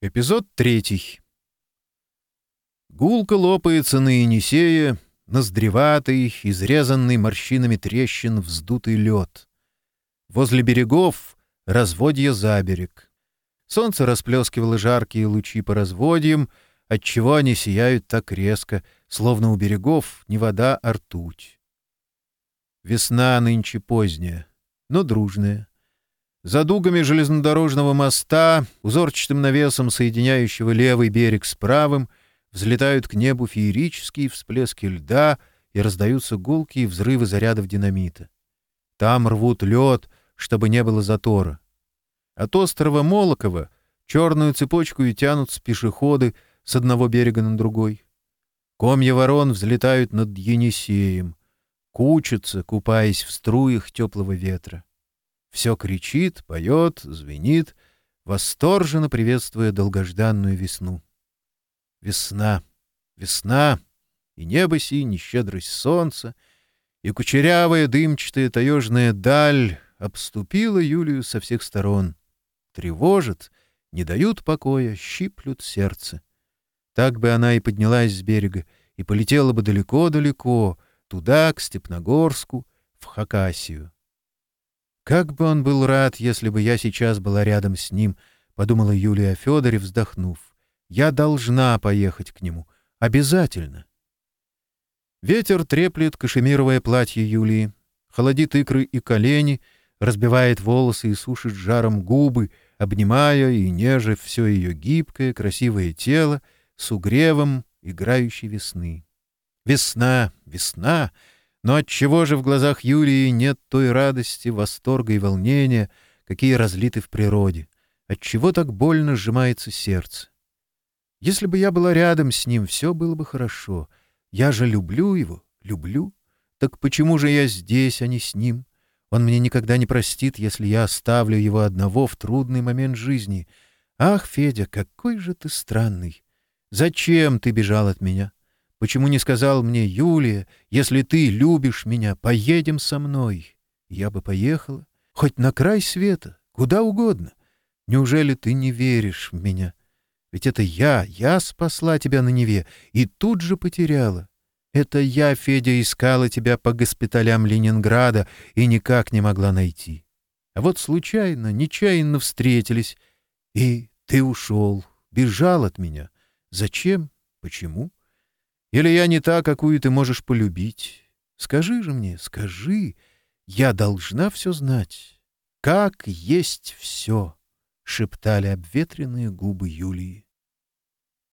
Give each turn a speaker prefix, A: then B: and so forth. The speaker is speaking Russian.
A: Эпизод третий. Гулко лопается на Енисее, наздреватый, изрезанный морщинами трещин вздутый лед. Возле берегов — разводье заберег. Солнце расплескивало жаркие лучи по разводьям, отчего они сияют так резко, словно у берегов не вода, а ртуть. Весна нынче поздняя, но дружная. За дугами железнодорожного моста, узорчатым навесом соединяющего левый берег с правым, взлетают к небу феерические всплески льда и раздаются гулкие взрывы зарядов динамита. Там рвут лед, чтобы не было затора. От острова Молокова черную цепочку и тянут с пешеходы с одного берега на другой. Комья ворон взлетают над Енисеем, кучатся, купаясь в струях теплого ветра. Все кричит, поет, звенит, восторженно приветствуя долгожданную весну. Весна, весна, и небо синь, и солнца, и кучерявая дымчатая таежная даль обступила Юлию со всех сторон. Тревожит, не дают покоя, щиплют сердце. Так бы она и поднялась с берега, и полетела бы далеко-далеко, туда, к Степногорску, в Хакасию. Как бы он был рад, если бы я сейчас была рядом с ним, — подумала Юлия Федорев, вздохнув. Я должна поехать к нему. Обязательно. Ветер треплет кашемировое платье Юлии, холодит икры и колени, разбивает волосы и сушит жаром губы, обнимая и неже все ее гибкое, красивое тело с угревом играющей весны. Весна, весна! Но отчего же в глазах Юлии нет той радости, восторга и волнения, какие разлиты в природе? Отчего так больно сжимается сердце? Если бы я была рядом с ним, все было бы хорошо. Я же люблю его, люблю. Так почему же я здесь, а не с ним? Он мне никогда не простит, если я оставлю его одного в трудный момент жизни. Ах, Федя, какой же ты странный! Зачем ты бежал от меня? Почему не сказал мне, Юлия, если ты любишь меня, поедем со мной? Я бы поехала, хоть на край света, куда угодно. Неужели ты не веришь в меня? Ведь это я, я спасла тебя на Неве и тут же потеряла. Это я, Федя, искала тебя по госпиталям Ленинграда и никак не могла найти. А вот случайно, нечаянно встретились, и ты ушел, бежал от меня. Зачем? Почему? — или я не та, какую ты можешь полюбить? Скажи же мне, скажи, я должна все знать. Как есть все, — шептали обветренные губы Юлии.